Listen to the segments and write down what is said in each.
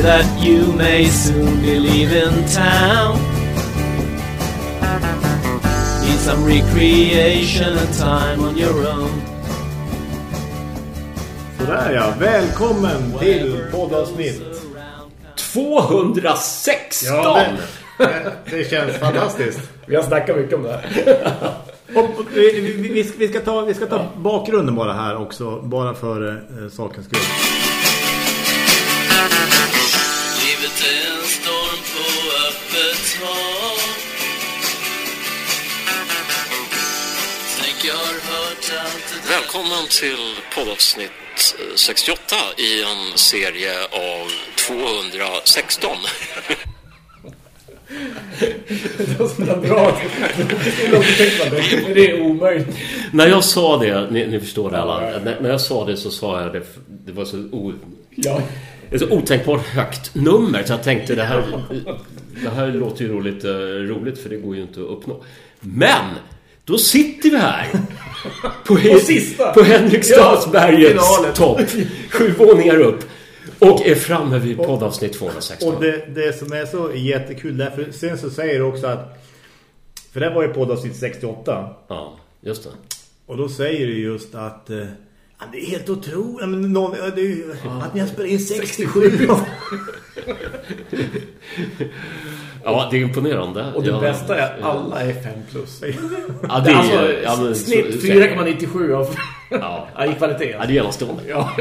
say that you may soon be leaving town. Need some recreation and time on your own. Sådär ja, välkommen till poddavsnitt. 216! Ja, det, det, känns fantastiskt. Vi har snackat mycket om det här. Och, vi, vi, vi, ska, vi, ska ta, vi ska ta bakgrunden bara här också, bara för eh, sakens skull. Välkommen till poddavsnitt eh, 68 i en serie av 216. Det var så bra. Det. Men det är omöjligt. när jag sa det, ni, ni förstår det alla, när, när jag sa det så sa jag det, det var så, o, Ja. ett så otänkbart högt nummer så jag tänkte det här, det här låter ju roligt, eh, roligt för det går ju inte att uppnå. Men! Då sitter vi här på, sista. på Henriksdalsbergets Ja, topp, sju våningar upp och är framme vid poddavsnitt 216. Och det, det som är så jättekul, därför sen så säger du också att, för det var ju poddavsnitt 68, Ja, just det. och då säger du just att... Eh, ja, det är helt otroligt, men någon, det är ju, att ni har spelat in 67. Ja, det är imponerande. Och det ja, bästa är att alla är 5 plus. Ja, det är alltså. Ja, men, snitt så- 4,97 av Ja. ja, i kvalitet. Ja, det är enastående. Ja.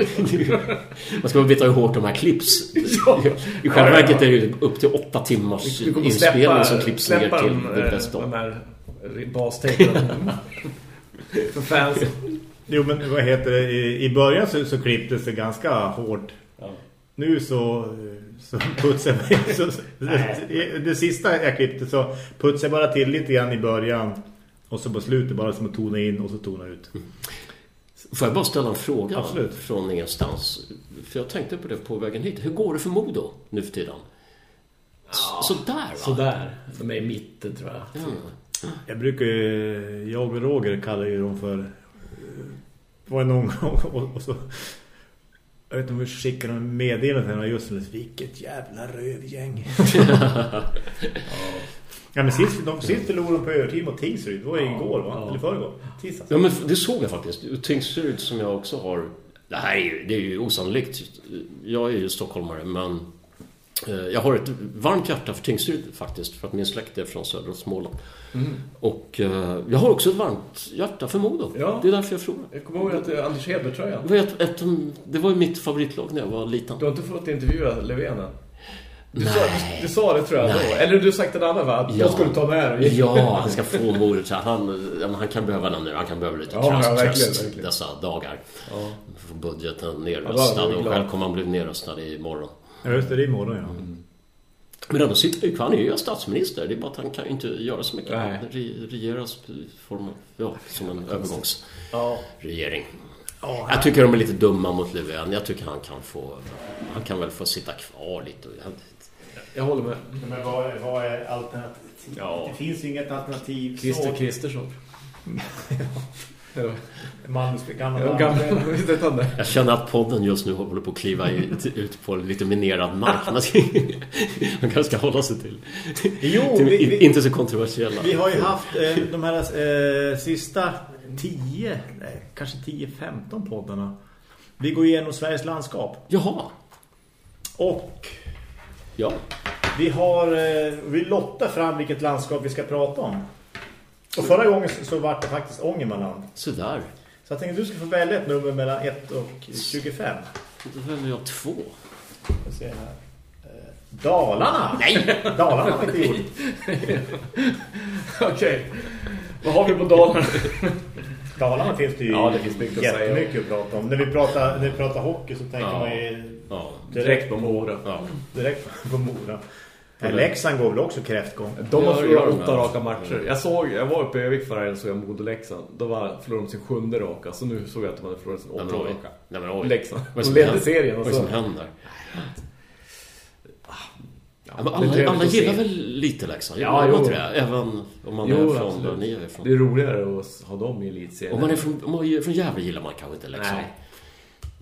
Man ska bara veta hur hårt de här klipps. Ja. I själva verket är det upp till åtta timmars Vi kommer inspelning släppa, som klipps ner till de, det eh, bästa. de här bastejpen. För fans. Jo, men vad heter det? I, i början så, så klipptes det ganska hårt. Nu så, så putsar jag så, det, det sista jag klippte så putsar jag bara till lite grann i början. Och så på slutet bara som att tona in och så tona ut. Får jag bara ställa en fråga Absolut. från ingenstans? För jag tänkte på det på vägen hit. Hur går det för Modo nu för tiden? Ja. Sådär va? Sådär. De är i mitten tror jag. Ja. Jag brukar jag och Roger kallar ju dem för, eh, var någon gång och, och så, jag vet inte om vi skickade en meddelande till henne just nu, vilket jävla rövgäng. ja men sist, de, sist förlorade de på övertid mot Tingsryd, det var ju igår va? Eller förrgår? Tisdag. Ja, men det såg jag faktiskt. Tingsryd som jag också har... Det här är ju, det är ju osannolikt. Jag är ju stockholmare, men... eh, Jag har ett varmt hjärta för Tingsryd faktiskt. För att min släkt är från södra Småland. Och eh, jag har också ett varmt hjärta för Modo. Ja. Det är därför jag frågar. Jag kommer ihåg att det är Anders Hedberg-tröjan. Det var, ett, ett, det var ju mitt favoritlag när jag var liten. Du har inte fått intervjua Löfven än? Du, Nej. sa, du, du sa det tror jag Nej. då. Eller du har sagt en annan va? Att jag skulle ta med här. Ja, han ska få mordet. så Han, ja, han kan behöva den nu. Han kan behöva lite Ja, tröst, ja, verkligen, verkligen. dessa dagar. Ja. Budgeten Ja, är vi och själv kommer han bli nerröstad imorgon. Ja just det, det är imorgon ja. Men ändå sitter ju kvar. Han är ju statsminister. Det är bara att han kan ju inte göra så mycket. Nej. Han re- regeras i form av, ja, som en övergångsregering. Ja. Jag tycker de är lite dumma mot Löfven. Jag tycker han kan få... Han kan väl få sitta kvar lite. Jag håller med. Men vad, vad är alternativet? Ja. Det finns inget alternativ. Christer Kristersson. Heter han det? Jag känner att podden just nu håller på att kliva ut, på lite minerad mark. Man kanske ska hålla sig till, Jo, till vi- vi- inte så kontroversiella. Vi har ju haft eh, de här eh, sista 10, nej, kanske 10-15 poddarna. Vi går igenom Sveriges landskap. Jaha, Och ja. vi har eh, vi lottar fram vilket landskap vi ska prata om. Och förra gången så, så var det faktiskt Ångermanland. Sådär. Så jag tänkte att du ska få välja ett nummer mellan 1 och 25. Då väljer jag två. Jag ser här. Eh, Dalarna! Nej! Dalarna har inte gjort. Okej. Vad har vi på Dalarna? Dalarna finns det ju Ja, det finns mycket jättemycket att prata om. När vi pratar, när vi pratar hockey så tänker Ja. man ju Ja. Direkt på Mora. ja. direkt på Mora. Ja, Leksand går väl också kräftgång. De har förlorat åtta det. raka matcher. Jag såg, jag var uppe i Övik förra helgen så jag Modo Leksand. Då var, förlorade de sin sjunde raka. Så nu såg jag att de hade förlorat sin åtta raka. Nej, men oj. Leksand. De ledde händer? serien och Vad är så. som händer? Ja, men det alla, alla se. gillar väl lite Leksand? Ja, jo. inte det? Även om man Jo, är från absolut. där ni är ifrån. Det är roligare att ha dem i elitserien. Om man är från, om man är från Gävle gillar man kanske inte Leksand. Nej.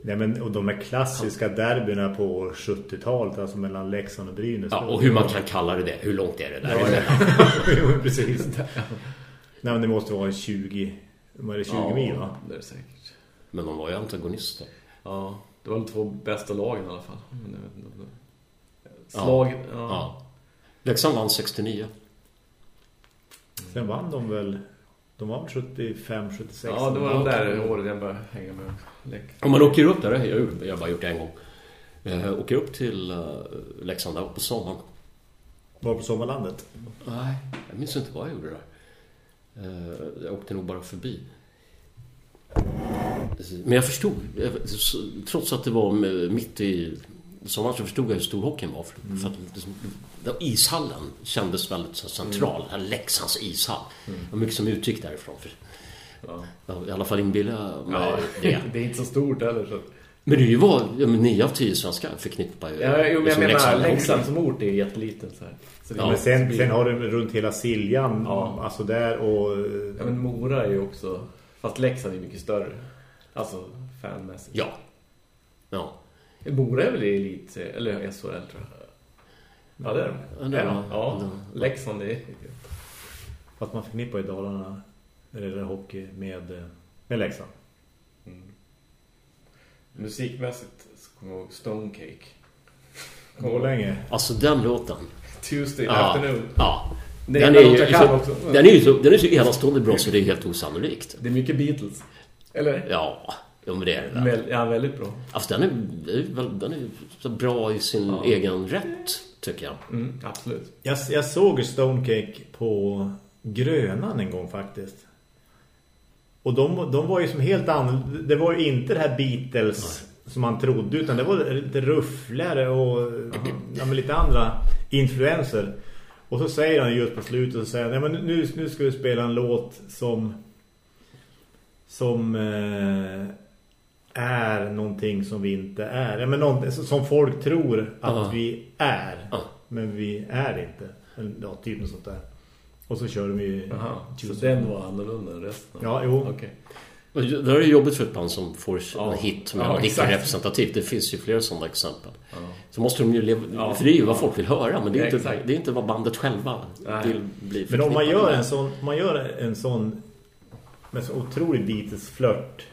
Nej, men, och de här klassiska derbyna på 70-talet, alltså mellan Leksand och Brynäs. Ja, och hur man kan kalla det det. Hur långt är det där? Ja, jo, precis. Nej, men det måste vara 20, var det 20 ja, mil va? det är det säkert. Men de var ju antagonister. Ja, det var de två bästa lagen i alla fall. Men jag vet inte om det... Slag... Ja. Ja. Leksand vann 69. Sen vann de väl, de vann 75, 76. Ja, det var de där åren jag började hänga med. Lek. Om man åker upp där, jag har jag bara gjort det en gång. Jag åker upp till uh, Leksand på sommaren. Var på Sommarlandet? Nej, jag minns inte vad jag gjorde där. Eh, Jag åkte nog bara förbi. Men jag förstod, trots att det var mitt i sommaren så förstod jag hur stor hockeyn var. För, för att liksom, ishallen kändes väldigt så central. Den här Leksands ishall. Det var mycket som utgick därifrån. För, Ja. ja, I alla fall inbillar mig det. det är inte så stort heller. Så. Men det är ju var, ja, men nio av tio svenskar förknippar ju Ja, jo, men jag liksom menar Leksand som ort är jätteliten. Så här. Så det Ja, men sen, blir- sen har du runt hela Siljan, Ja. alltså där och... Ja, men Mora är ju också... Fast Leksand är mycket större. Alltså fanmässigt. Ja. Ja. Mora är väl i elit, eller SHL tror jag. Ja, det är de. Ja, det är de. Ja. Leksand är... Fast man förknippar i Dalarna, eller hockey, med, med Leksand. Musikmässigt så kommer jag ihåg Stonecake. Borlänge. Alltså den låten. Tuesday Ja. afternoon. Ja. Det Den är ju, den är ju så, den är så enastående bra så det är helt osannolikt. Det är mycket Beatles. Eller? Ja, jo, men det är det. Väl, ja, väldigt bra. Alltså den är, den är så bra i sin Ja. egen rätt, tycker jag. Mm, absolut. Jag, jag såg Stonecake på Grönan en gång faktiskt. Och de, de var ju som helt annorlunda. Det var ju inte det här Beatles som man trodde utan det var lite ruffligare och ja, lite andra influenser. Och så säger han just på slutet så säger ja, men nu, nu ska vi spela en låt som som eh, är någonting som vi inte är. Men någonting som folk tror att Ja. vi är. Ja. Men vi är inte. Ja, typ något sånt där. Och så kör de ju... Jaha, så den var annorlunda än resten? Ja, jo. Och Det är jobbigt för ett band som får Ja. en hit som Ja, är riktigt representativt. Det finns ju flera sådana exempel. Ja. Så måste de ju leva... Ja. För det är ju vad folk vill höra, men det är, Ja, inte, det är inte vad bandet själva Nej. vill bli Men om man gör en sån, man gör en sån med så otrolig Beatles-flört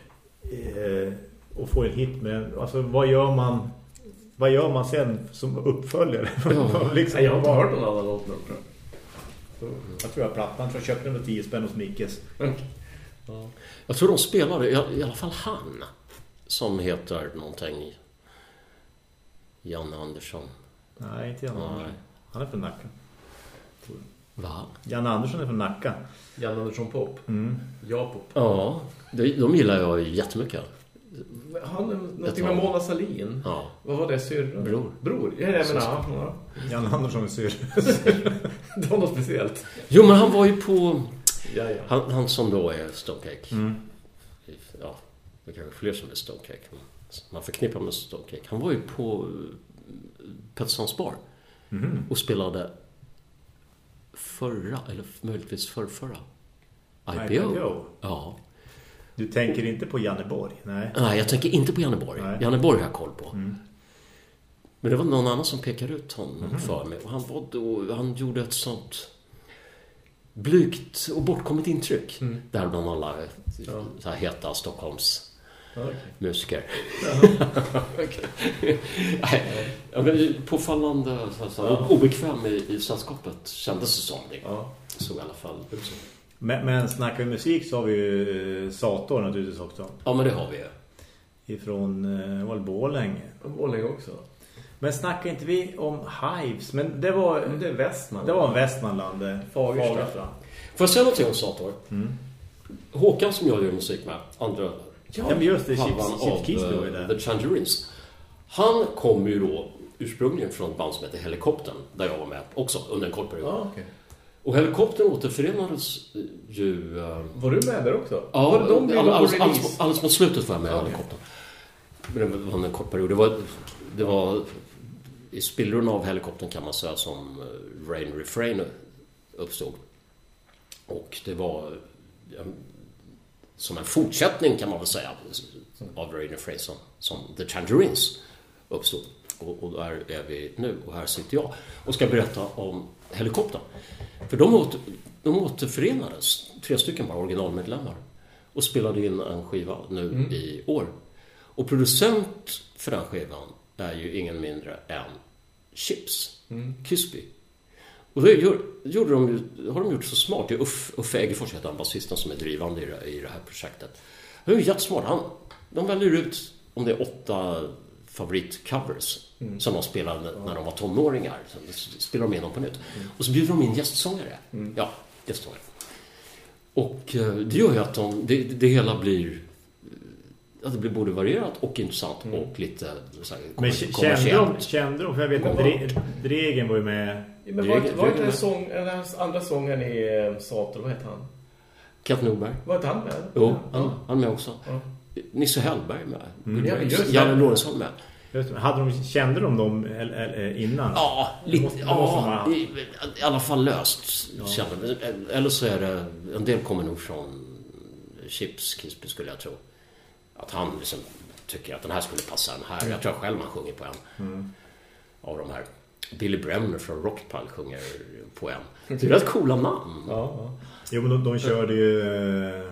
eh, och får en hit med alltså vad gör man vad gör man sen som uppföljare? liksom, Nej, jag har inte hört någon annan låt tror jag. Tror jag plattan tror jag köpte den för 10 spänn hos Mickes. Ja. Jag tror de spelade, i i alla fall han, som heter någonting... Janne Andersson. Nej, inte Jan Nej. Andersson. Han är från Nacka. Va? Jan Andersson är från Nacka. Jan Andersson Pop. Mm. Ja-pop. Ja, de, de gillar jag jättemycket. Han någonting med Mona Salin. Ja. Vad var det? Syrra? Bror. Bror? Ja, jag menar, ja, ja. Jan Andersson är sur. Det var något speciellt. Jo, men han var ju på... Ja, ja. Han, han som då är Stonecake. Mm. Ja, det är kanske fler som är Stonecake. Man förknippar med Stonecake. Han var ju på eh, Petterssons bar. Mhm. Och spelade förra, eller möjligtvis förrförra. IPO. IPO. Ja. Du tänker inte på Janne Borg? Nej. Nej, jag tänker inte på Janneborg. Nej. Janneborg har jag koll på. Mm. Men det var någon annan som pekade ut honom Mhm. för mig. Och han, var då, han gjorde ett sånt blygt och bortkommet intryck. Mm. Där bland alla Ja. så här heta Stockholms okej. musiker. Men påfallande så, så, obekväm i, i sällskapet kändes det som. Det Ja. såg i alla fall ut så. Men, men snackar vi musik så har vi ju eh, Sator naturligtvis också. Ja, men det har vi ju. Ifrån eh, var det Borlänge. Borlänge också. Men snackar inte vi om Hives? Men det var, Men det är Västman. det var Västmanland. eh, Fagersta. Får jag säga någonting om Sator? Mm. Håkan som jag gör musik med, andra Ja, men just det. halvan Chips, Chips av eh, där. The Tangerines. Han kom ju då ursprungligen från ett band som heter Helikoptern, där jag var med också under en kort period. Ja, okej. Och Helikoptern återförenades ju... eh, Var du med där också? Ja, de ha alldeles, alldeles, alldeles mot slutet var jag med i Okej. Helikoptern. Men det var en kort period. Det var, det var i spillrorna av Helikoptern kan man säga som eh, Rain Refrain uppstod. Och det var som en fortsättning kan man väl säga. av Rainer Fraser som The Tangerines uppstod. Och, och där är vi nu och här sitter jag och ska berätta om helikoptern. För de, åter, de återförenades, tre stycken bara originalmedlemmar och spelade in en skiva nu Mm. i år. Och producent för den skivan är ju ingen mindre än Chips, Mm. Kisby. Och det gör, gjorde de, har de gjort så smart. Det är Uff, Uffe Eggefors heter han, basisten som är drivande i det, i det här projektet. Det är ju jättesmart. Han, de väljer ut om det är åtta favoritcovers som de spelade när, när de var tonåringar. Så spelar de in dem på nytt. Och så bjuder de in gästsångare. Ja, gästsångare. Och eh, det gör ju att de, det, det hela blir att det blir både varierat och intressant och lite så här, Men kände de, kände de, för jag vet att Dre, Dregen var ju med. Men var, Dregen- var inte Dregen- den, sång, den här andra sången i eh, Sator, vad heter han? Kent Norberg. Var inte han med? Jo, han, han är med också. Ja. Nisse Hellberg med. Mm. Ja. Janne Lorentzon med. Hade de, kände de dem el- innan? Ja, lite, måste- ja ha. i, i alla fall löst. Känner jag. Eller så är det, en del kommer nog från Chips Kisby skulle jag tro. Att han liksom tycker att den här skulle passa den här. Jag tror själv man sjunger på en. Mm. Av de här. Billy Bremner från Rockpile sjunger på en. Det är rätt coola namn. Ja, ja. Jo, men de, de körde ju... eh,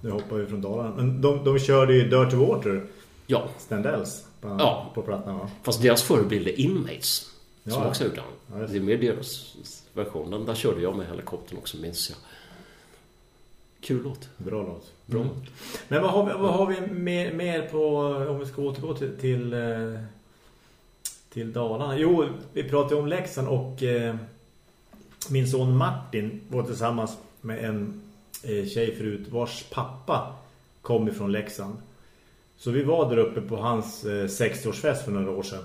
Nu hoppar vi från Dalarna. Men de, de körde ju Dirty Water, Ja, Stendells, på, Ja. på plattan va? fast deras förebild är Inmates. Som Ja. också har gjort Ja, den. just Det är mer deras version. Den där körde jag med helikoptern också, minns jag. Kul låt. Bra låt. Bra. Mm. Men vad har vi, vad har vi mer, mer på, om vi ska återgå till, till, eh, till Dalarna? Jo, vi pratade om Leksand och eh, min son Martin var tillsammans med en tjej förut vars pappa kom ifrån Leksand. Så vi var där uppe på hans eh, 60-årsfest för några år sedan.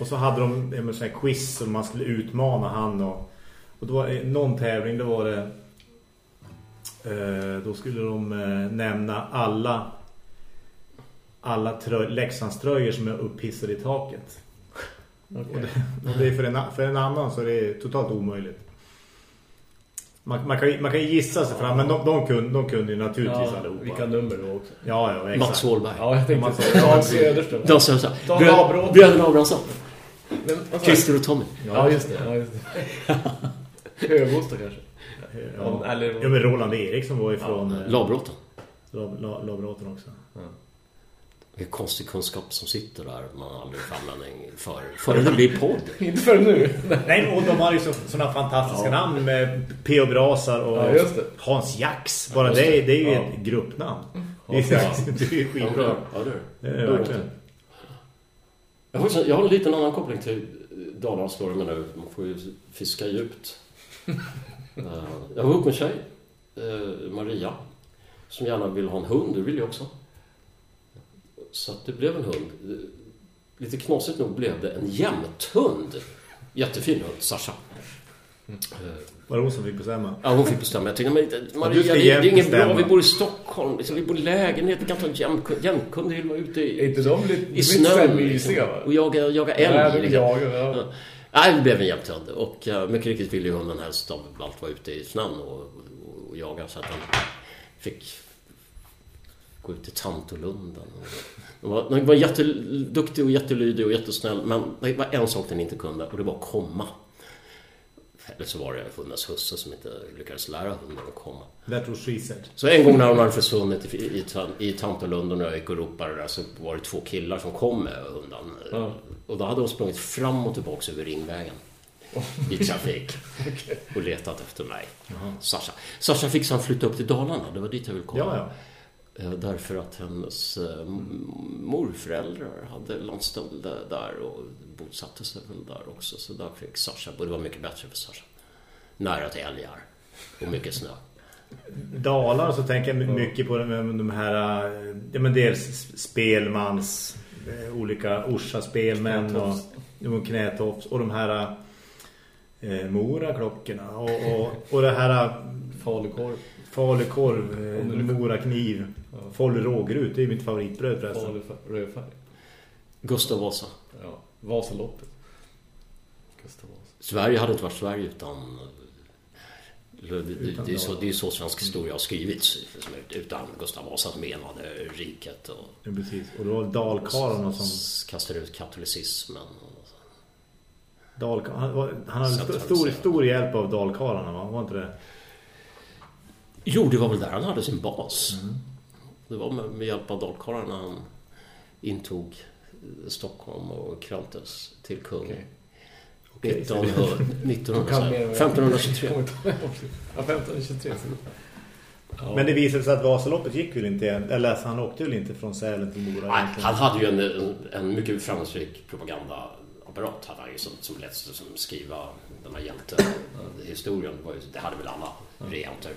Och så hade de en sån här quiz som man skulle utmana han och, och då var det någon tävling, då var det Eh, då skulle de eh, nämna alla alla trö- Leksandströjor som är upphissade i taket. Och, det, och det är för en, för en annan så är det totalt omöjligt. Man, man, kan, man kan gissa sig fram, men de, de, kunde, de kunde ju naturligtvis ja allihopa. vilka nummer då också? Ja, ja, exakt. Mats Hålberg. Ja, jag tänkte Mats- så. Dan Söderström. Dan Abrahamsson. Bröderna Abrahamsson. Christer och Tommy. Ja, just det. Ja, just det. Högosta kanske. Ja. Eller- ja, men Roland Eriksson var ifrån ja, Labråten. Labråten också. Vilken konstig kunskap som sitter där man aldrig får användning för. Förrän det blir podd. Inte för nu. Nej, och de har ju så, sådana fantastiska namn med P.O. Brasar och Ja, det. Hans Jax. Bara Just det, det. det är ju Ja. ett gruppnamn. Det är, Jax. det är ju skitbra. Ja, det är Det det. är det verkligen. Jag har, också- jag har en liten annan koppling till Dalarnas story men nu. Man får ju fiska djupt. Eh, jag var ihop med en tjej, eh, Maria, som gärna vill ha en hund. Det vill jag också. Så att det blev en hund. Eh, Lite knasigt nog blev det en jämthund. Jättefin hund, Sasha. Eh, Var det hon som fick bestämma? Ja, hon fick bestämma. Jag tänkte, men Maria, det, det är inget bra. Vi bor i Stockholm. Liksom, vi bor i lägenhet. Vi kan ta en jämtkund. Jämtkund vill vara ute i, Är inte de lite, i snön, Liksom, och jaga, jaga Nej, älg. de Liksom. jagar, ja. Ja. Nej, det blev en jämthund. Och uh, mycket riktigt ville ju hunden helst av allt vara ute i snön och, och, och jaga. Så att han fick gå ut i Tantolunden. Den var, den var jätteduktig och jättelydig och jättesnäll. Men det var en sak den inte kunde och det var att komma. Eller så var det hundens husse som inte lyckades lära hunden att komma. That was said. Så en gång när hon hade försvunnit i, i, i Tantolunden och jag gick och ropade där så var det två killar som kom med hunden. Ja. Och då hade hon sprungit fram och tillbaka över Ringvägen. I trafik. Och letat efter mig. Sasha. Sasha fick sen flytta upp till Dalarna. Det var dit jag ville komma. Ja, ja. Eh, Därför att hennes eh, morföräldrar hade landställe där och bosatte sig väl där också. Så där fick Sasha, och det var mycket bättre för Sasha. Nära till älgar och mycket snö. Dalar så tänker jag mycket på de, här eh, ja, men dels spelmans olika Orsa spelmän och, och knätofs och de här eh, Mora-klockorna och, och, och det här Falukorv. falukorv, Om eh, Mora-kniv Falu rågrut, det är mitt favoritbröd förresten. Falu- Rödfärg. Gustav Vasa. Ja. Vasaloppet. Gustav Vasa. Sverige hade inte varit Sverige utan Det, det, det, är så, det är så svensk historia har skrivits. Utan Gustav Vasas menade riket och Ja, precis. Och då dalkarlarna som... kastade ut katolicismen. Och, han, han hade st- stor, stor hjälp av dalkarlarna, va? Var inte det? Jo, det var väl där han hade sin bas. Det var med, med hjälp av dalkarlarna han intog eh, Stockholm och kröntes till kung. Okej. 1900, 1900, Kan mer än- 1523. Ja, 1523. Ja. Men det visade sig att Vasaloppet gick väl inte Eller alltså, han åkte väl inte från Sälen till Mora Nej, han hade ju en, en, en mycket framgångsrik propagandaapparat hade han ju som, som lät som skriva den här hjältehistorien. Det Det hade väl alla regenter.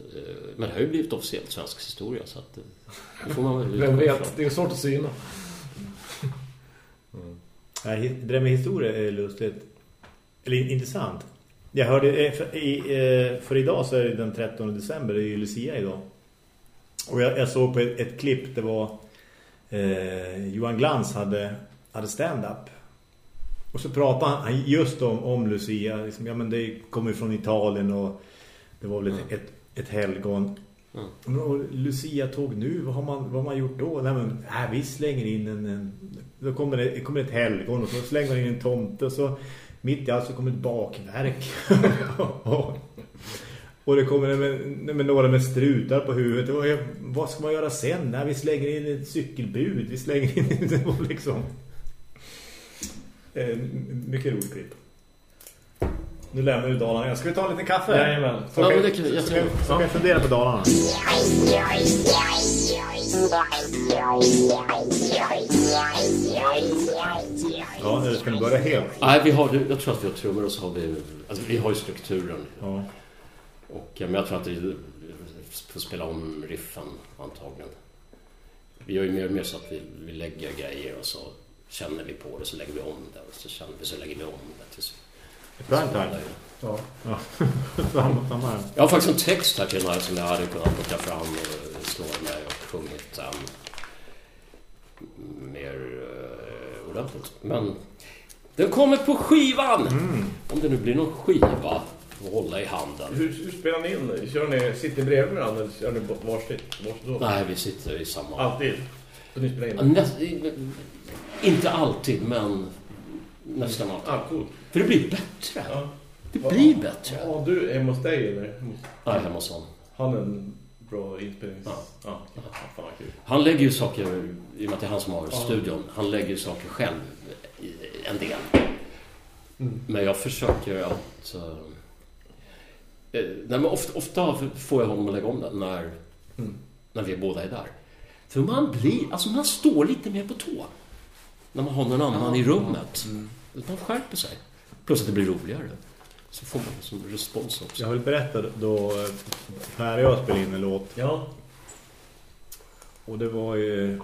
Eh, Men det har ju blivit officiellt svensk historia så att eh, det får man väl Vem ifrån. vet, det är svårt att syna. Hi- det där med historia är lustigt. Eller intressant. Jag hörde, eh, för, i, för idag så är det den 13 december, det är ju Lucia idag. Och jag, jag såg på ett, ett klipp, det var eh, Johan Glans hade, hade stand-up. Och så pratade han just om, om Lucia. Liksom, ja, men det kommer ju från Italien och det var väl ett, ett, ett helgon. Mm. Och Lucia tåg nu, vad har man, vad har man gjort då? Nej, men, äh, vi slänger in en, en då kommer det kommer ett helgon och så slänger man in en tomte och så mitt i allt så kommer ett bakverk. och, det kommer med, med några med strutar på huvudet. Och jag, vad ska man göra sen? Nej, vi slänger in ett cykelbud. Vi slänger in det liksom eh, mycket roligt klipp. Nu lämnar vi Dalarna. Ska vi ta en liten kaffe? Jajamän. Så Ja, kan, det kan- så jag kan, tror- så kan jag fundera på Dalarna. Ja, nu ska ni börja helt. Nej, vi har, jag tror att vi har trummor och så har vi... Alltså, vi har ju strukturen. Ja. Och, men jag tror att vi får spela om riffen antagligen. Vi gör ju mer och mer så att vi, vi lägger grejer och så känner vi på det så lägger vi om det. Och så känner vi så lägger vi om det. Tills, Prime time. Ja. Ja. samma, samma här. jag har faktiskt en text här till den här som jag hade kunnat plocka fram och slå med och sjungit um, mer uh, ordentligt. Men den kommer på skivan! Om det nu blir någon skiva att hålla i handen. Hur, hur spelar ni in? Kör ni, sitter ni bredvid varandra eller kör ni på varsitt? Varsitt? Nej, vi sitter i samma... Alltid? Så ni spelar in? Näst, inte alltid, men nästan alltid. Ah, coolt. För det blir bättre. Ja. Det blir bättre. Ja, du är hemma hos dig eller? Nej, hemma hos honom. Han är en bra inspelnings... Ja. ja. Fan kul. Han lägger ju saker, i och med att det är han som har Ja. studion, han lägger ju saker själv en del. Mm. Men jag försöker att... eh, nej, men ofta, ofta får jag honom att lägga om den när, Mm. när vi båda är där. För man blir, alltså man står lite mer på tå. När man har någon annan i rummet. Mm. Man skärper sig. Plus att det blir roligare. Så får man som respons också. Jag vill berätta då Per och jag spelade in en låt. Ja. Och det var ju...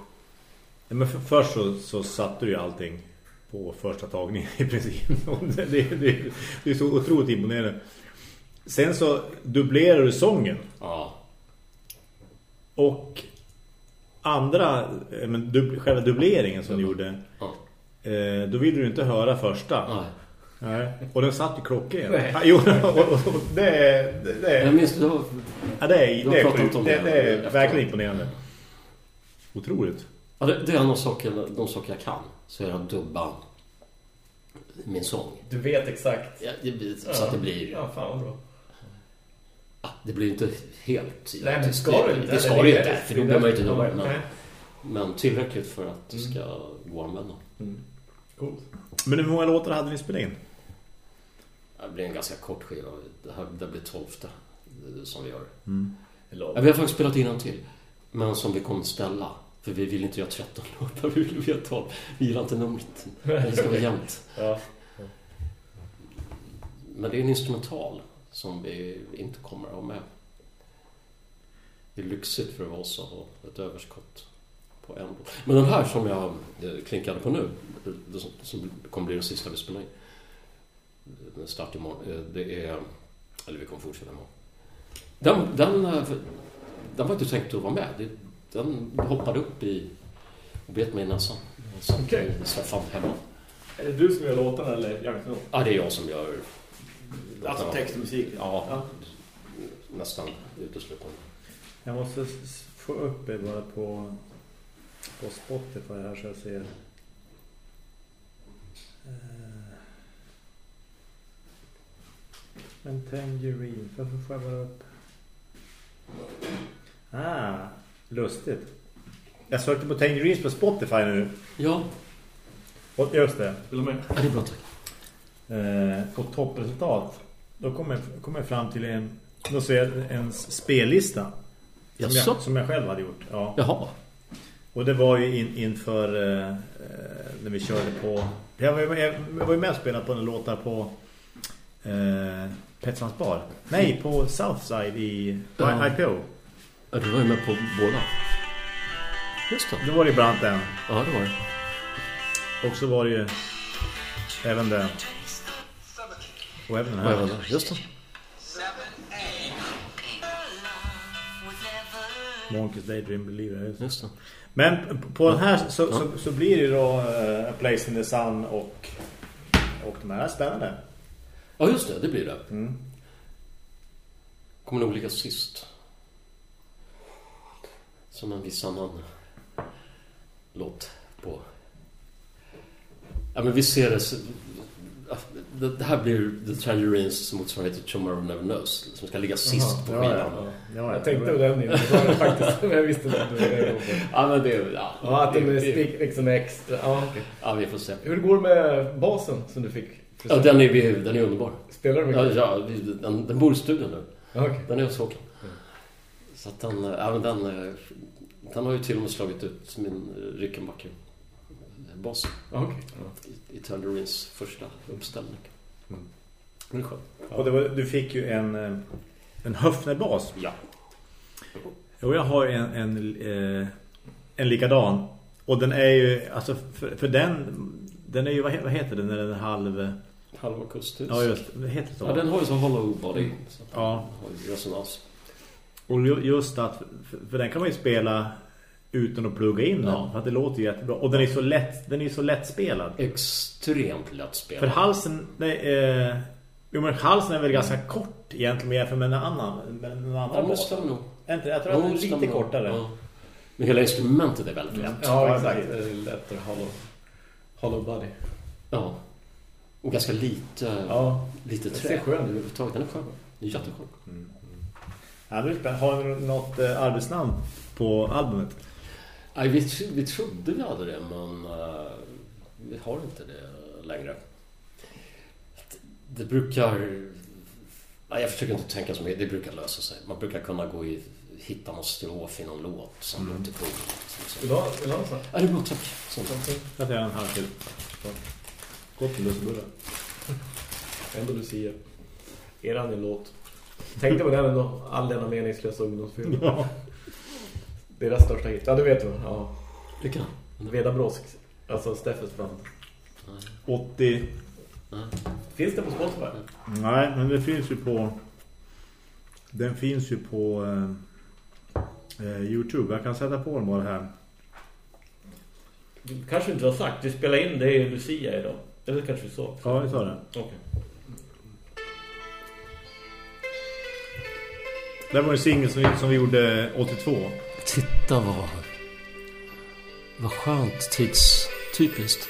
Ja, men för, först så, så satte du ju allting på första tagningen i princip. Och det, det, det, det är så otroligt imponerande. Sen så dubblerar du sången. Ja. Och andra, eh, men dub, själva dubbleringen som du gjorde. Ja. Eh, då ville du inte höra första. Nej. Nej. Och den satt ju klockan. Nej. Ja, Jo, och, och, och det är... Det, det, Jag minns det var... ja, det är, Du har det är, pratat sjukt. om det, det det är verkligen imponerande. Otroligt. Ja, det, det är en av sakerna, de saker jag kan. Så är det att dubba min sång. Du vet exakt. Ja, det blir, så att det blir... Ja, fan vad bra. Ja, det blir inte helt... Nej, men ska det inte? Det ska det inte, för då blir man ju inte dubbare. Men, men tillräckligt för att det Mm. ska gå att använda. Coolt. Men hur många låtar hade ni spelat in? Det blir en ganska kort skiva. Det här det blir tolfte eh, som vi gör. Eller- Ja, vi har faktiskt spelat in en till. Men som vi kommer ställa. För vi vill inte göra 13 låtar, vi vill göra 12. Vi gillar inte numret. Det ska vara jämnt. Ja. Men det är en instrumental som vi inte kommer att ha med. Det är lyxigt för oss att ha ett överskott på en. Men den här som jag eh, klinkade på nu, eh, som- kommer bli den sista vi spelar in. Den start imorgon. eh, Det är... Eller vi kommer fortsätta imorgon. Den, den, eh, den var inte tänkt att vara med. Den hoppade upp i och bet mig i näsan. Okej. i soffan hemma. Är det du som gör låtarna eller Jansen? Ja, det är jag som gör Alltså text och musik. Ja, Ja. nästan uteslutande. Jag måste få upp det bara på, på Spotify här så jag ser. Eh. En tangerine. Varför får jag bara upp? Ah, lustigt. Jag sökte på tangerines på Spotify nu. Ja, Och just det. Vill du med? ja, det är bra tack. Eh, på toppresultat. Då kommer jag, kommer jag fram till en, då ser jag en spellista. Som Jaså? jag, som jag själv hade gjort. Ja. Jaha. Och det var ju in, inför eh, när vi körde på... Jag var, jag var ju med och spelade på en låt där på eh, Petsans bar. Nej, på Southside i Ja. IPO. Ja, du var ju med på båda. Just det. Då var det ju bland den. Ja, det var det. Och så var det ju även den. Och även den Ja, här. ja, just det. Monkey's Daydream Believer. just. Just det. Men på den här så, så, så blir det ju då uh, A Place in the Sun och, och de här är spännande. Ja, just det. Det blir det. Mm. Kommer nog ligga sist. Som en viss annan låt på. Ja, men vi ser det... s- Det det här blir The Tangerines motsvarighet till Tomorrow Never Knows. Som ska ligga sist på Ja, skivan. ja, Ja, ja. Jag tänkte på den innan. Faktiskt. Men jag visste inte att det var men det... Ja, Ja, att den det- är liksom extra. Ja. Ja, vi får se. Hur går det med basen som du fick? Ja, den är, den är underbar. Spelar du Ja, mycket? ja den, den bor i studion nu. Ja, okej. Den är hos Håkan. Så att den, ja, den, eh, den har ju till och med slagit ut min eh, Rickenbacker bas Ja. Ja. i, i Tangerines första uppställning. Mm. Men skönt. Och det var, du fick ju en, eh, en Höfnerbas. Ja. Och jag har en, en, eh, en likadan. Och den är ju, alltså för, för den, den är ju, vad he- vad heter den när den är halv... Halva kusthus. Ja just det, heter så. Ja, den har ju så hollow body. Så Ja. den har ju resonans. Och ju- just att, för, för den kan man ju spela utan att plugga in den. Ja. För att det låter ju jättebra. Och den är så lätt, den är så lätt spelad. Extremt lätt spel. För halsen, nej, eh, jo, men halsen är väl ganska kort egentligen jämfört med en annan, med en annan Ja, det. Är inte- Jag tror att den är lite nog. kortare. Ja. Men hela instrumentet är väldigt lätt. Ja, exakt. Det är lättare hollow, hollow body. Ja. Och ganska lite, Ja. lite Den ser trä. skön överhuvudtaget. Den är skön. Den är jätteskön. Ja, det är spännande. Har du något eh, arbetsnamn på albumet? Nej, vi, vi trodde vi hade det, men eh, vi har inte det längre. Det, det brukar... Nej, jag försöker inte tänka så mycket. Det brukar lösa sig. Man brukar kunna gå i, hitta någon strof i någon låt som Mm. låter cool. Vill du ha vill du ha en sån? Ja, det är bra, tack. Jag tar en halv till. Gott med lussebullar. Ändå Lucia. Eran är låt. Tänkte på den ändå. All denna meningslösa ungdomsfilm. Ja. Deras största hit. Ja, du vet du. Ja. Vilken? Veda Brosk. Alltså Steffes band. 80... Finns det på Spotify? Nej, men det finns ju på... Den finns ju på eh, eh, Youtube. Jag kan sätta på den bara här. Du kanske inte har sagt. Du spelar in det i Lucia idag. Eller kanske vi så. Ja, vi tar den. Okej. Det var en singel som, vi- som vi gjorde 82. Titta vad... Vad skönt tidstypiskt.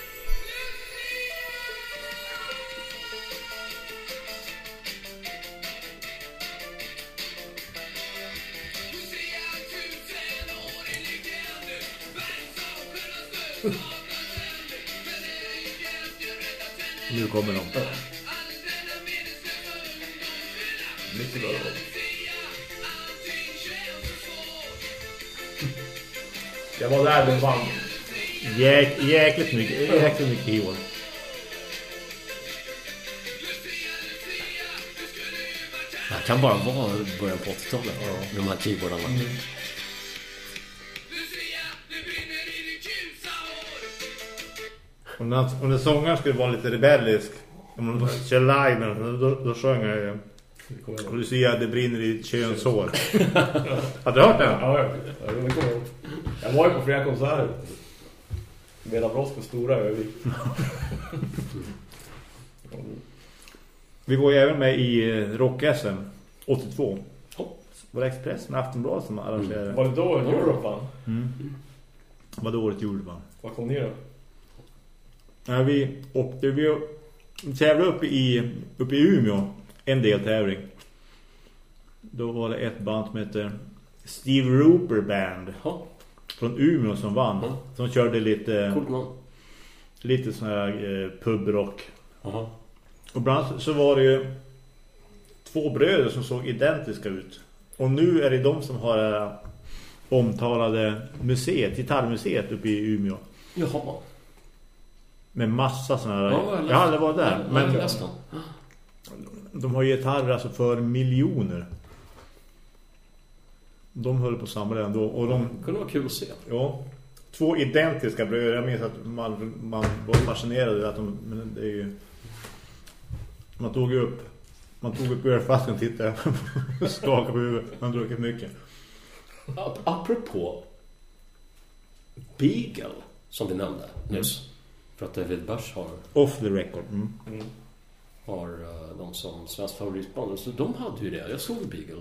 Nu kommer de. Mycket bra Jag var där den vann. Jäk, jäkligt mycket, jäkligt mycket keyboard. Det här kan bara vara början på 80-talet. De här keyboardarna. Om den, om den sångaren skulle vara lite rebellisk. Om man kör live då, då sjöng jag ju. Att det brinner i könshår. Har du hört den? Ja, ja. ja det kommer jag ihåg. Jag var ju på flera konserter. Veda Brosk på Stora Övik. Vi var ju även med i Rock-SM 82. Oh. Var det Express med Aftonbladet som arrangerade? Var det då Europe vann? Mm. Vad då året gjorde va? Vad kom ni då? Ja, vi åkte vi tävlade upp i, upp i Umeå en deltävling. Då var det ett band som heter Steve Rooper Band Ja, från Umeå som vann. Mm. Som körde lite, coolt namn. lite sån här eh, pubrock. Jaha. Och bland annat så var det ju två bröder som såg identiska ut. Och nu är det de som har det omtalade museet, gitarrmuseet uppe i Umeå. Jaha. Med massa sådana här... Ja, jag har aldrig varit där. Ja, men de har gitarrer alltså för miljoner. De höll på att samla den då. Och de, Det kunde vara kul att se. ja, två identiska bröder. Jag minns att man, man var fascinerad över att de... Men det är ju... Man tog ju upp... Man tog upp ölflaskan och tittade. Skakade på huvudet. Man druckit mycket. Ap- Apropå Beagle, som vi nämnde nyss. För att David Bush har, Off the record. Mm. har eh, de som svensk favoritband. Så de hade ju det. Jag såg Beagle.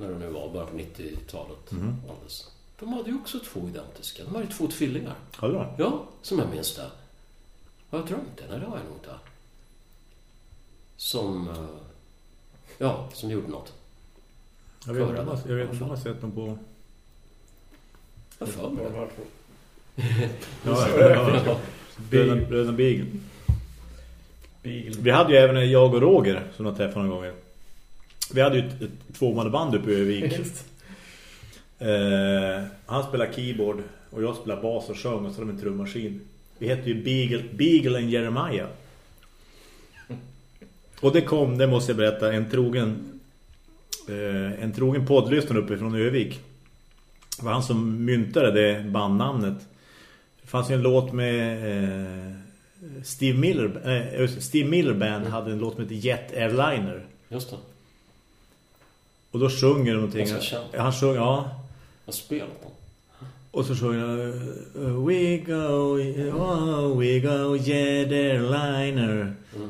När det nu var, bara på 90-talet. Mhm. Alldeles. De hade ju också två identiska. De hade ju två tvillingar. Hade det? Ja, som jag minns det. Har jag drömt det? Nej, det har jag nog inte. Som... eh, Ja, som gjorde något. Jag vet inte om jag- vet inte om jag har sett dem på... Jag har för mig De det. Ja, ja, ja. Bröderna Beagle. Beagle. Vi hade ju även jag och Roger som jag träffade några gånger. Vi hade ju ett, ett tvåmannaband uppe i Övik. Eh, han spelar keyboard och jag spelar bas och sjöng och så hade vi en trummaskin. Vi hette ju Beagle, Beagle and Jeremiah. Och det kom, det måste jag berätta, en trogen eh, en trogen poddlyssnare uppe från Övik. Det var han som myntade det bandnamnet. Det fanns ju en låt med eh, Steve Miller eh, Steve Miller Band hade en låt som heter Jet Airliner. Just det. Och då sjunger någonting. Han sjunger, ja. Har spelat dem. Och så sjunger han uh, We go, oh, we go jet airliner. Mm.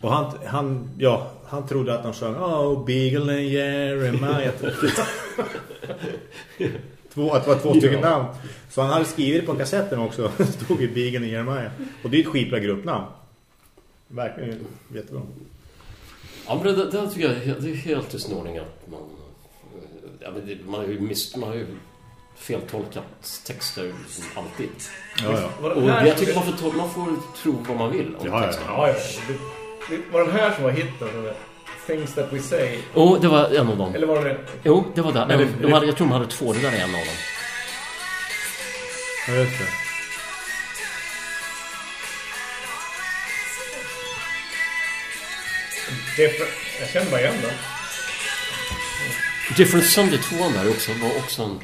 Och han, han, ja, han trodde att han sjöng Oh, Beagle and Jeremiah. två, att det var två stycken namn. Så han hade skrivit på kassetten också. Stod i Beagle and Jeremiah. Och det är ett skitbra gruppnamn. Verkligen jättebra. Ja, men det, det tycker jag är helt- det är helt i snorning att man... Ja, men det, man har ju mist, man har ju feltolkat texter liksom alltid. Ja, ja. Och jag som- tycker man får, man får tro vad man vill om Ja, texten. Ja, ja. Det, det var den här som var hitten. där Things that we say. Och det var en av dem. Eller var det Jo, det var där. Det- En, de hade, jag tror de hade två, det där är en av dem. Ja, just det. Different. Jag känner bara igen den. Different Sunday 2 där också var också en,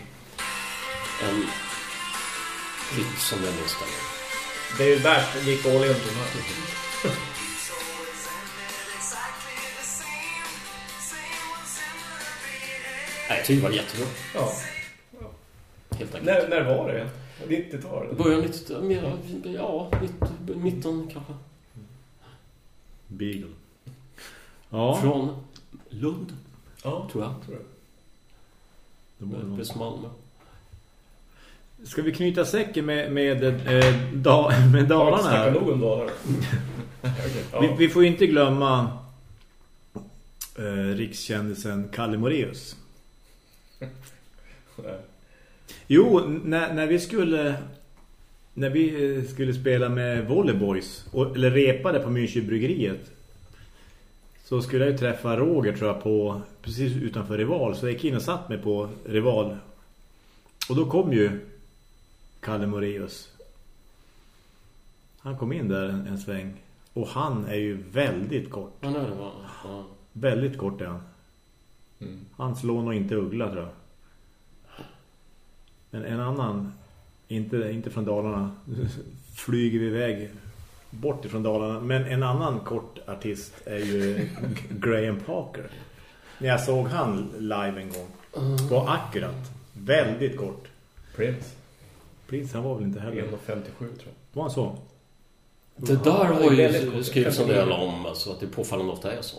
en hit som jag minns den. Det är ju värst. Gick all in på den. Nej, jag tyckte det var jättebra. Ja. Helt enkelt. När, när var det? 90-talet? Början 90, mer, ja, 90, mitten kanske. Beagle. Ja. Från Lund, Ja, tror jag. tror jag. Det var någon- Precis Malmö. Ska vi knyta säcken med, med, eh, da, med Dalarna här? nog om Dalarna. Ja. Vi, vi får inte glömma eh, rikskändisen Kalle Moreus. Jo, när, när vi skulle när vi eh, skulle spela med Volleyboys eller repade på Münchenbryggeriet så skulle jag ju träffa Roger tror jag på precis utanför Rival så jag gick in och satt mig på Rival och då kom ju Kalle Moreus han kom in där en, en sväng och han är ju väldigt kort Ja, nej, det var... Ja. väldigt kort är han Mm. han slår nog inte uggla tror jag. Men en annan, inte, inte från Dalarna, flyger vi iväg bort ifrån Dalarna. Men en annan kort artist är ju Graham Parker. När jag såg han live en gång. Var akkurat. Väldigt kort. Prince. Prince, han var väl inte heller. 1,57 tror jag. Var han så? Det där har ju skrivits en del om, alltså att det påfallande ofta är så.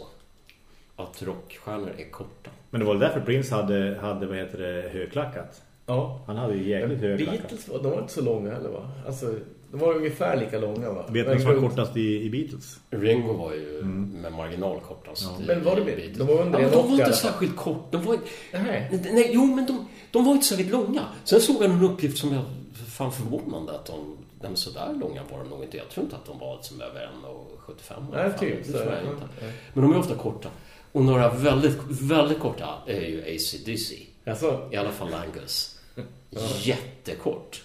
Att rockstjärnor är korta. Men det var därför Prince hade, hade vad heter det, högklackat. Ja. Han hade ju jäkligt högklackat. Beatles, var- de var inte så långa heller va? Alltså, de var ungefär lika långa va? Vet ni Men som var kortast i, i Beatles? Ringo var ju Mm. med marginal kortast. Ja. i- Men var det Beatles. de var under ja, men de var inte fall. särskilt kort. De var, Nej. nej, jo, men de, de var inte särskilt långa. Sen såg jag en uppgift som jag fann förvånande att de, de sådär långa var de nog inte. Jag tror inte att de var som över 1,75. i alla Nej, typ. Det tror jag. Men de är ofta korta. Och några väldigt, väldigt korta är ju AC/DC. Alltså, I alla fall Angus. Jättekort.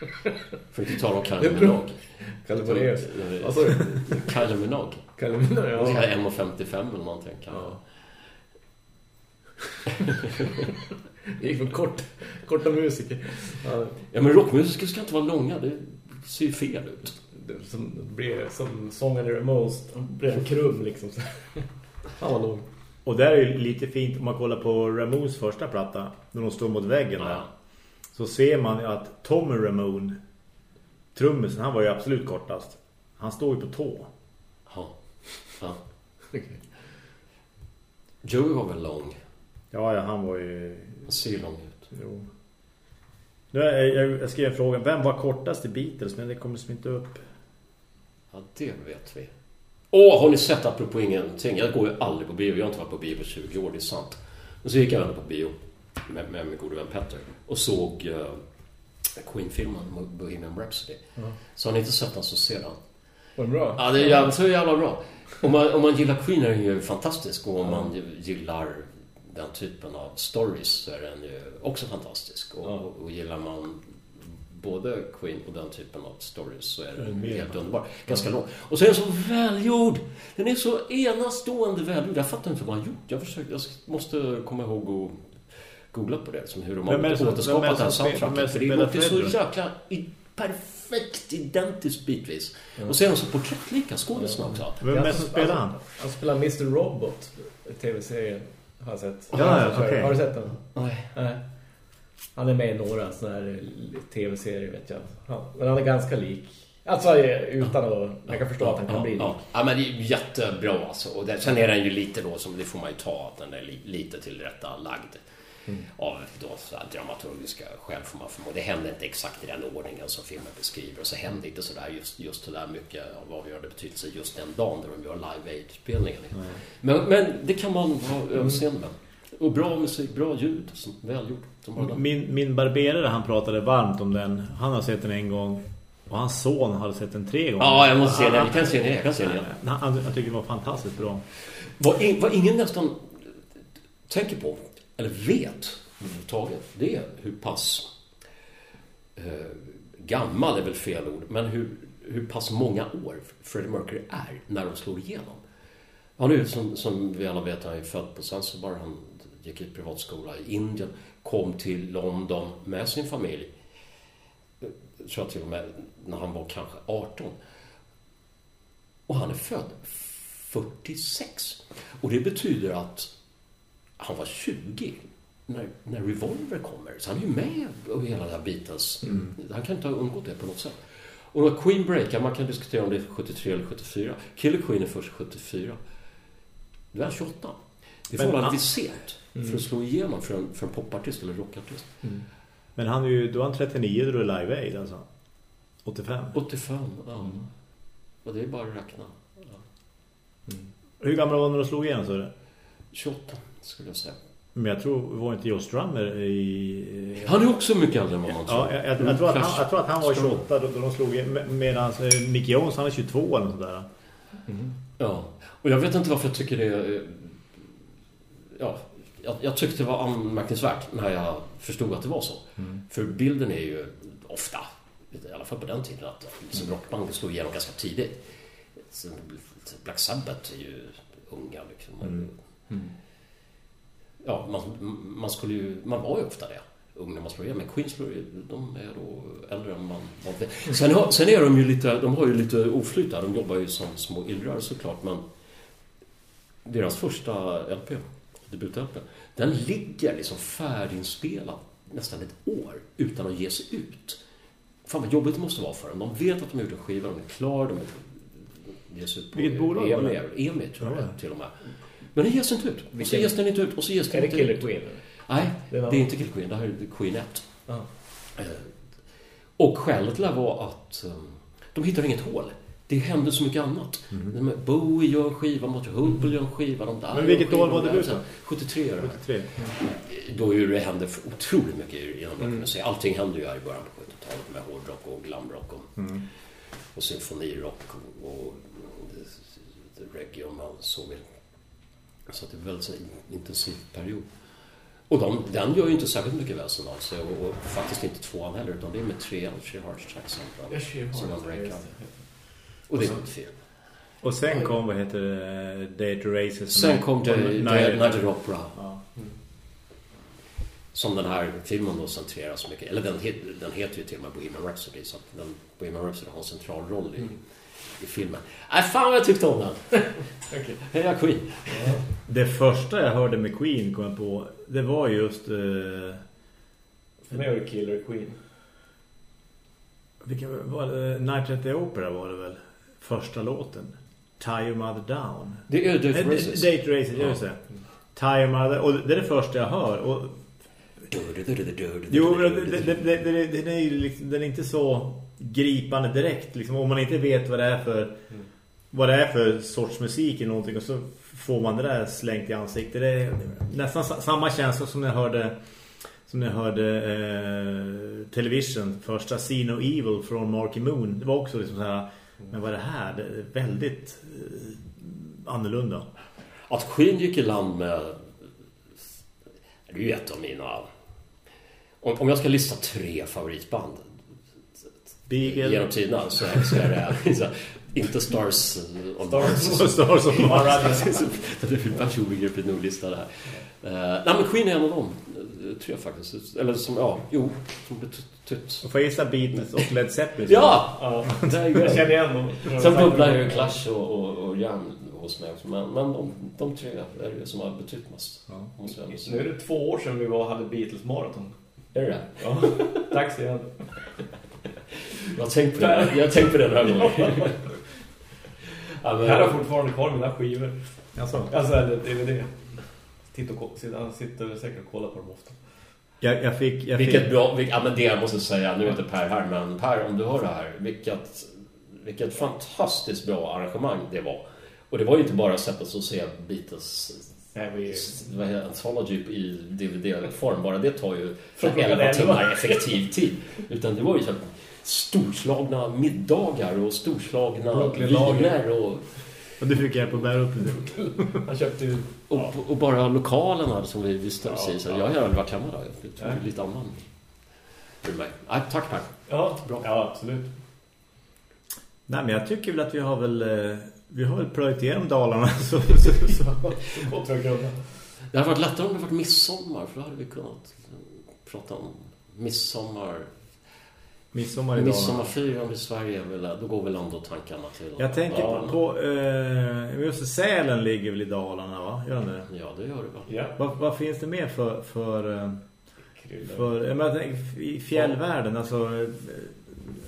För att inte tala om Det Kylie. Minogue. Kalle Boreus. Eh, Alltså, Kylie Minogue. Kalle Minogue, ja. är 1,55 eller någonting. Ja. Det gick från kort, korta musiker. Ja, Ja, men rockmusiker ska inte vara långa. Det ser ju fel ut. det som, som sången i Ramones. Blev krum liksom. Han var lång. Och där är ju lite fint om man kollar på Ramones första platta när de står mot väggen där. Så ser man ju att Tommy Ramone trummisen, han var ju absolut kortast. Han står ju på tå. Ja. ja. Okej. Joey var väl lång. Ja, ja han var ju... Han ser lång ut. Jo. Nu, är- jag, jag skrev en fråga, vem var kortast i Beatles? Men det kommer som inte upp. Ja, det vet vi. Åh, har ni sett apropå ingenting? Jag går ju aldrig på bio. Jag har inte varit på bio på 20 år, det är sant. Men så gick jag ändå på bio med, med min gode vän Petter och såg uh, Queen-filmen Bohemian Rhapsody. Så har ni inte sett den så ser den. Var det bra? Ja, det är jävla, så jävla bra. Om man, om man gillar Queen är den ju fantastisk och om man gillar den typen av stories så är den ju också fantastisk. Och, Ja. och gillar man både Queen och den typen av stories så är Den den mer. helt underbar. Ganska lång. Och så är den så välgjord! Den är så enastående välgjord. Jag fattar inte vad har gjort. Jag, försöker, jag måste komma ihåg att googla på det. Som hur de har Vem återskapat det här soundtracket. För det låter så jäkla perfekt identiskt bitvis. Och så är de så porträttlika skådespelarna också. Vem är det som spelar han? Han spelar Mr. Robot i tv-serien. Har jag sett. Ja, ja, okej. Har du sett den? Nej. Nej. Han är med i några såna här tv-serier vet jag. Men han är ganska lik. Alltså utan att... Jag kan förstå att han kan ja, bli lik. ja. ja, men det är jättebra alltså. Och det, sen är den ju lite då, som det får man ju ta, att den är li, lite till rätta lagd. Av då, så här, dramaturgiska skäl får man förmoda. Det händer inte exakt i den ordningen som filmen beskriver. Och så händer inte sådär just, just sådär mycket av avgörande betydelse just den dagen när de gör live aid-spelningen. Men, men det kan man ha överseende med. Och bra musik, bra ljud, som, välgjort. Som. Min, min barberare, han pratade varmt om den. Han har sett den en gång. Och hans son hade sett den tre gånger. Ja, jag måste se den. Jag kan se den. Jag kan se den. Han, han, jag tycker det var fantastiskt bra. Vad, in, vad ingen nästan tänker på, eller vet överhuvudtaget, det är hur pass eh, gammal är väl fel ord, men hur, hur pass många år Freddie Mercury är när de slår igenom. Han är som, som vi alla vet, han är född på Zanzibar, han gick i privatskola i Indien, kom till London med sin familj. Jag tror jag till och med när han var kanske 18. Och han är född 46. Och det betyder att han var 20 när, när Revolver kommer. Så han är ju med och hela det här Beatles. Han kan inte ha undgått det på något sätt. Och när Queen breakar, man kan diskutera om det är 73 eller 74. Killer Queen är först 74. Då är han 28. Det är förhållandevis sent för att slå igenom för en, för en popartist eller rockartist. Men han är ju, då är han 39 då är Live Aid alltså. 85. 85, ja. Och det är bara att räkna. Ja. Hur gammal var han när de slog igenom så är det? 28 skulle jag säga. Men jag tror, var inte Joe Strummer i... Han är också mycket äldre än vad man tror. Ja, jag, jag, jag, tror att han, jag tror att han var Strummer. 28 då, då de slog igenom. Medan eh, Mick Jones han är 22 eller sådär. Ja, och jag vet inte varför jag tycker det eh, Ja, jag, jag tyckte det var anmärkningsvärt när jag förstod att det var så. För bilden är ju ofta, i alla fall på den tiden, att liksom rockband slog igenom ganska tidigt. Black Sabbath är ju unga liksom. Ja, man, man skulle ju, man var ju ofta det. Ung när man slår igenom. Men Queen slår ju, de är då äldre än man var. Sen, har, sen är de ju lite, de har ju lite oflyt där. De jobbar ju som små illrör såklart. Men deras första LP, debut-LP, den ligger liksom färdiginspelad nästan ett år utan att ge sig ut. Fan vad jobbigt det måste vara för dem. De vet att de har gjort en skiva, de är klara, de är... Ges ut på Vilket bolag EMI, det? EMI tror jag Ja. till och med. Men den ges inte ut. Och så ges den inte ut. Och så ges den Är det inte Killer ut. Queen? Nej, Det är det inte Killer Queen. Det här är Queen 1. Ja. Eh, Och skälet lär vara att um, de hittar inget hål. Det hände så mycket annat. Mm. Bowie gör en skiva, Martin Hubble gör en skiva. De där Men vilket år var de där. debuten? Så, 73 är det här. 73. Då ju det hände otroligt mycket inom rockmusik. Allting hände ju här i början på 70-talet med hårdrock och glamrock och, och symfonirock och, och det- reggae om man så vill. Så det är en väldigt så intensiv period. Och de, den gör ju inte särskilt mycket väsen av sig och, och faktiskt inte tvåan heller utan det är med trean, Sheer Hearts kör som de breakar. Och det är inte fel. Och sen kom, vad heter det, Date Races. Sen kom. Night Opera. Ja. Som den här filmen då centrerar så mycket. Eller den, den heter ju till och med Bohemian Rhapsody. Så att den, Bohemian Rhapsody har en central roll i, i filmen. Nej, fan vad jag tyckte om den. Okej. Heja Queen. Det första jag hörde med Queen kom jag på, det var just... Eh, För mig var det Killer Queen. vilken var det? Night at the Opera var det väl? Första låten. Tie Your Mother Down. Det är Dave Eh, Races. Date Races, just det. Tie Your Mother... Och det är det första jag hör. Och, jo, den är ju liksom, den är inte så gripande direkt. Liksom, om man inte vet vad det är för... Vad det är för sorts musik eller någonting och så får man det där slängt i ansiktet. Det är nästan sa- samma känsla som när jag hörde som jag hörde eh, Television första See No Evil från Marky Moon. Det var också liksom så här men vad är det här? Det är väldigt eh, annorlunda. Att Queen gick i land med... Det är ju ett av mina... Om, om jag ska lista tre favoritband Beagle genom tiderna så är, så är det så, inte Stars on Mars. och Stars of Mars. det är obegripligt nog lista det här. Uh, nej men Queen är en av dem. eh, Tror jag faktiskt. Eller som, ja, jo. Som. Och får jag gissa Beatles och Led Zeppelin. Ja! Ja, Det är jag känner igen dem. Sen bubblar ju Clash och, och, och Jan hos mig också. Men, men de, de tre är det som har betytt mest. Ja. Jag Nu är det två år sedan vi var hade Beatles-maraton. Är det det? Ja, dags igen. Jag har tänkt på det. Jag har tänkt på det några gånger. ja, men, Jag har fortfarande kvar mina skivor. Alltså, Alltså, eller DVD. Titta och Han sitter säkert och kollar på dem ofta. jag, jag fick... Jag vilket fick bra... Vilk, ja, men det jag måste säga, nu är inte Per här, men Per, om du hör det här, vilket, vilket fantastiskt bra arrangemang det var. Och det var ju inte bara att sig och se Beatles Anthology i DVD-form. Bara det tar ju Från klockan 11 elva. timmar effektiv tid. Utan det var ju så här storslagna middagar och storslagna viner och, och du fick hjälp att bära upp det. Han köpte ju... och, och bara lokalerna som vi vistades Ja, i. Så ja. jag har aldrig varit hemma där. Jag det Nej. är lite annan för mig. Nej, tack Per. Ja, Bra. ja absolut. Nej, men jag tycker väl att vi har väl... eh, Vi har väl plöjt igenom Dalarna så, så, så. Grunna. Det hade varit lättare om det varit midsommar. För då hade vi kunnat prata om midsommar. Midsommar i Dalarna. Midsommarfirande i Sverige. Väl, då går väl ändå tankarna till... Jag tänker Ja, på... Eh, just Sälen ligger väl i Dalarna va? Gör det? Ja, det gör det väl. Ja. Vad, vad finns det mer för... för, eh, för jag menar, tänk, I fjällvärlden, alltså... eh,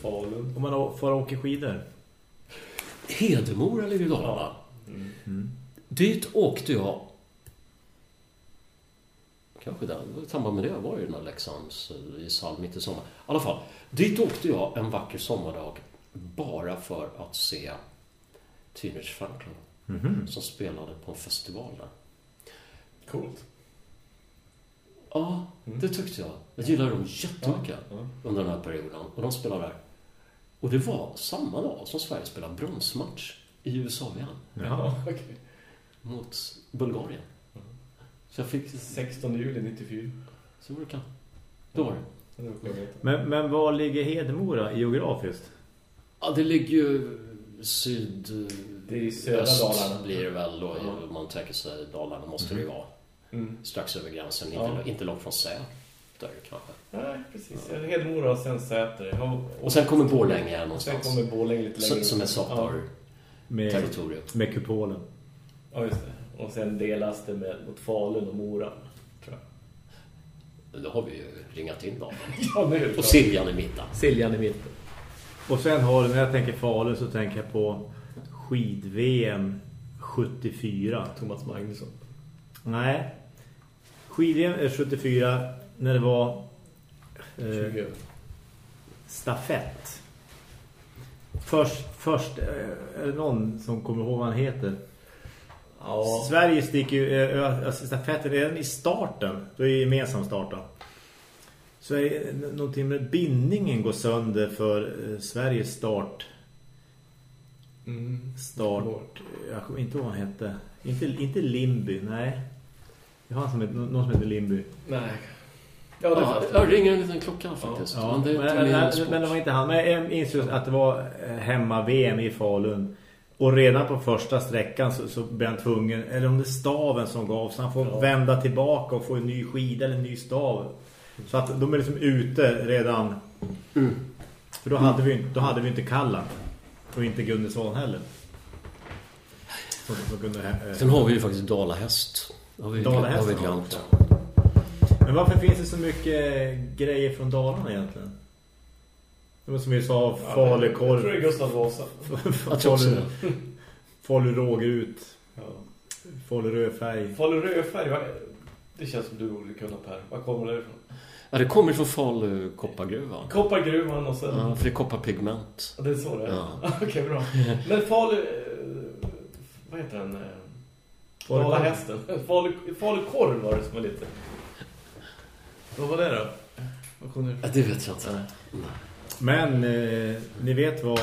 Falun. Om man får åka skidor. Hedemora ligger i Dalarna. Mm. Dit åkte jag... Kanske där, i samband med det var ju den här Leksands eh, i Sall mitt i sommar. I alla fall, dit åkte jag en vacker sommardag bara för att se Teenage Franklin Mhm. som spelade på en festival där. Coolt. Ja, Mm. det tyckte jag. Jag gillade dem jättemycket under den här perioden. Och de spelade där. Och det var samma dag som Sverige spelade bronsmatch i USA igen. Jaha. okej. Mot Bulgarien. Så jag fick... 16 juli 94. Så var det kan. Då var det. Men, men var ligger Hedemora geografiskt? Ja, det ligger ju syd... Det är i södra öst Dalarna. blir det väl då. Ja. Om man tänker sig Dalarna måste det ju vara. Mm. Strax över gränsen. Ja. Inte, inte långt från Säter kanske. Nej, precis. Hedemora och sen Säter. Och, Och sen kommer Borlänge här sen någonstans. kommer Borlänge lite längre Som, som är Sapar Med, territorium. med kupolen. Ja, just det. Och sen delas det med, mot Falun och Mora, tror jag. Då har vi ju ringat in dem. Ja, nu. Och Siljan i mitten. Siljan i mitten. Och sen har du, när jag tänker Falun så tänker jag på skid-VM 74. Thomas Magnusson. Nej. Skid-VM är 74 när det var eh, 20. stafett. Först, först eh, är det någon som kommer ihåg vad han heter? Ja. Sverige sticker ju, alltså stafetten redan i starten, då är det gemensam starten. Så är det någonting med bindningen går sönder för eh, Sveriges start. Mm. Start, jag kommer inte ihåg vad han hette. Inte, inte Limby, nej. Jag har som heter, någon som heter Limby. Nej. Ja, det Ja, jag ringer en liten klocka faktiskt. Ja, men det men, men, men det var inte han. Men jag just att det var eh, hemma-VM i Falun. Och redan på första sträckan så, så blev han tvungen, eller om det är staven som gav, så han får Ja. vända tillbaka och få en ny skida eller en ny stav. Så att de är liksom ute redan. Mm. För då hade, vi, då hade vi inte Kallan. Och inte Gunnesson heller. Som, som kunde, eh, Sen har vi ju faktiskt Dalahäst. Har vi, Dalahäst har vi glömt. Men varför finns det så mycket grejer från Dalarna egentligen? Det var som vi sa, Jag tror det är falukorv. Gustav Vasa. Jag tror också Falu, falu rågrut. Ja. Falu rödfärg. Falu rödfärg, det känns som du borde kunna Per. Var kommer det ifrån? Ja, det kommer från Falu koppargruva. Koppargruvan och sen... Ja, för det är kopparpigment. Ja, Det är så det är. Ja. Okej, bra. Men Falu... eh, Vad heter den? eh, Falukorv. Dalahästen. Falu, Falukorv var det som var lite... Vad var det då? Vad kom det Ja, det vet jag inte. Men eh, ni vet vad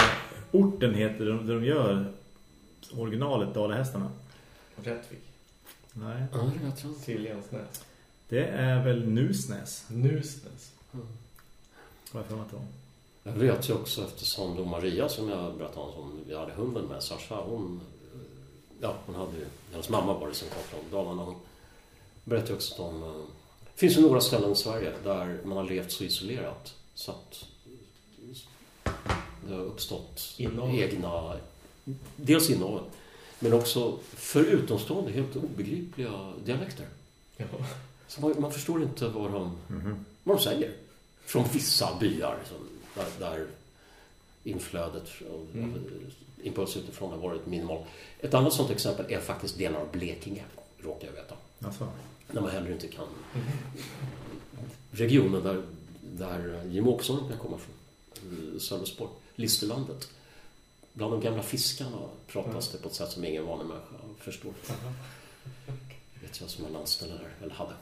orten heter där de, där de gör originalet Dalahästarna? Rättvik. Nej. Ja, jag inte. Siljansnäs. Det är väl Nusnäs. Nusnäs. Varför man inte Jag vet ju också eftersom då Maria som jag berättade om som vi hade hunden med, Sasha, hon, ja, hon hade ju, hennes mamma var det som kom från Dalarna. Hon berättade också om, eh, det finns ju några ställen i Sverige där man har levt så isolerat så att det har uppstått Inavel. egna, dels inavel, men också för utomstående helt obegripliga dialekter. Ja. Så man, man förstår inte vad de, Mhm. vad de säger. Från vissa byar som, där, där inflödet av Mm. av impulser utifrån har varit minimal. Ett annat sånt exempel är faktiskt delar av Blekinge, råkar jag veta. Alltså. När man heller inte kan... Regionen där, där Jim Åkesson kan komma från, eh, Sölvesborg, Listerlandet. Bland de gamla fiskarna pratas det på ett sätt som ingen vanlig människa förstår. vet jag som är landställe där, eller hade.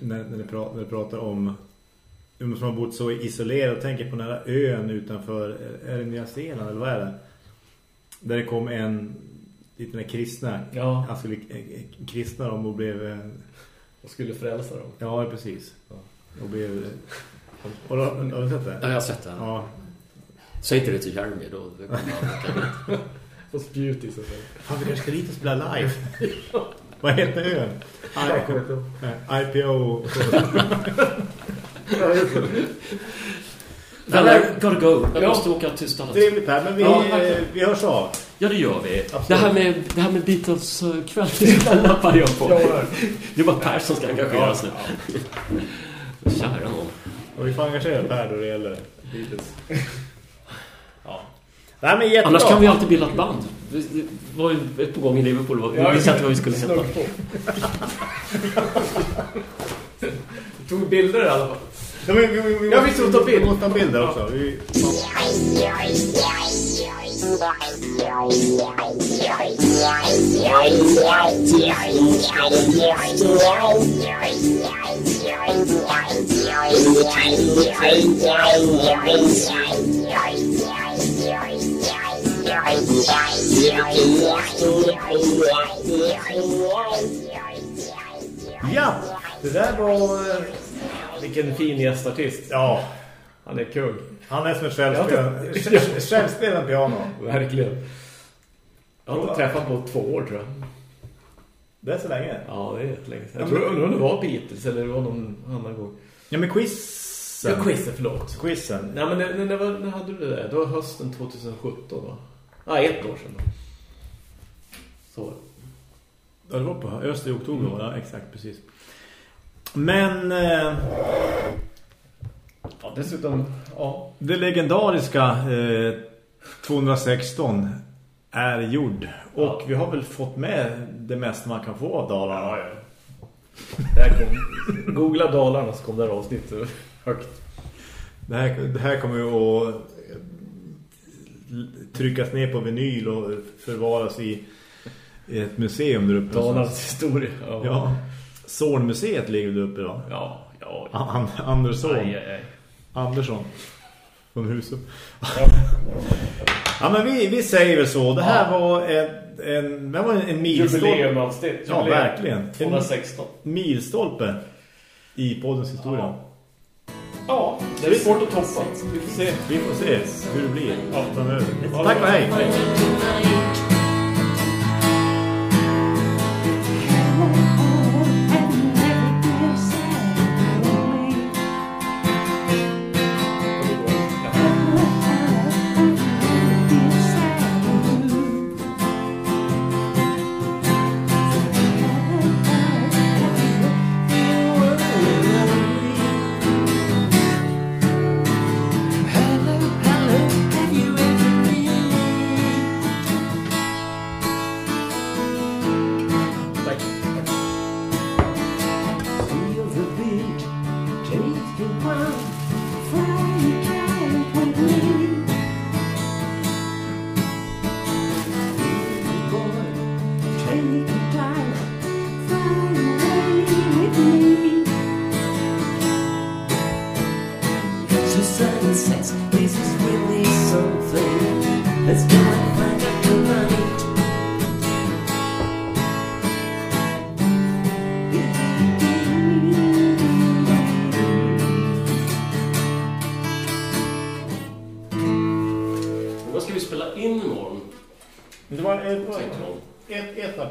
När, när, ni pratar, när ni pratar om som har bott så isolerat och tänker på den här ön utanför, är det Nya Zeeland eller vad är det? Där det kom en liten kristna, Ja. han skulle eh, kristna dem och blev, eh, Jag skulle frälsa dem. ja precis, Ja. och blev, och då, har du sett det? Ja, jag har sett det. Ja, Säg inte det till Jeremy då. det kommer han. På spjut i själv. fan vi kanske ska dit och spela live. vad heter ön? IPO. Vänner, gotta go. Jag Ja. måste åka till stallet. Trevligt här, men vi, Ja, eh, vi hörs av. Ja, det gör vi. Det här med, det här med Beatles-kväll, det lappar jag på. Jag hör. Det är bara Per som ska engagera sig. Kära någon. Och vi får engagera Per då det gäller Beatles. Ja. Nej, men jättebra. Annars kan vi alltid bilda ett band. Det var ju ett på gång i Liverpool. Vi visste inte vad vi skulle heta. Vi tog bilder i alla fall. Ja, men vi, vi, vi, Ja, vi ska ta bild. Vi måste ta bilder också. Vi, ja, det där var... eh, Vilken fin gästartist. Ja, Han är kung. han är som en självspelande, själv- självspelande piano. Verkligen. Jag har inte träffat på två år tror jag. Det är så länge. Ja, det är ett länge Jag tror undrar om det var Beatles eller det var någon annan gång. Ja, men quizen. Ja, quizen, förlåt. Quizen. Nej, men när, när, när hade du det där? Det var hösten 2017 va? Ja, ett år sedan. Så. Ja, det var på öster i oktober, va? ja, exakt, precis. Men eh, Ja, dessutom, ja. det legendariska eh, 216 är gjord. Och Ja. vi har väl fått med det mesta man kan få av Dalarna. ja. Där kom, googla Dalarna så kom det här avsnittet högt. Det, här, det här kommer ju att tryckas ner på vinyl och förvaras i, ett museum där uppe. Dalarnas historia. Ja. Ja. Zornmuseet ligger där uppe då. Ja, ja. An Andersson. Aj, aj, aj. Andersson. Från huset. Ja. Ja, men vi, vi säger väl så. Det här var en, en, det var en milstolpe. Jubileumavsnitt. Ja, Jubileum. verkligen. 216. milstolpe i poddens historia. Ja. Det är svårt att toppa. Vi får se. Vi får se hur det blir Ja. framöver. Tack och hej!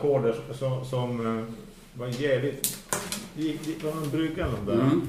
Ackorder som, som eh, var jävligt... Det gick- det var någon brygga eller där. Mm.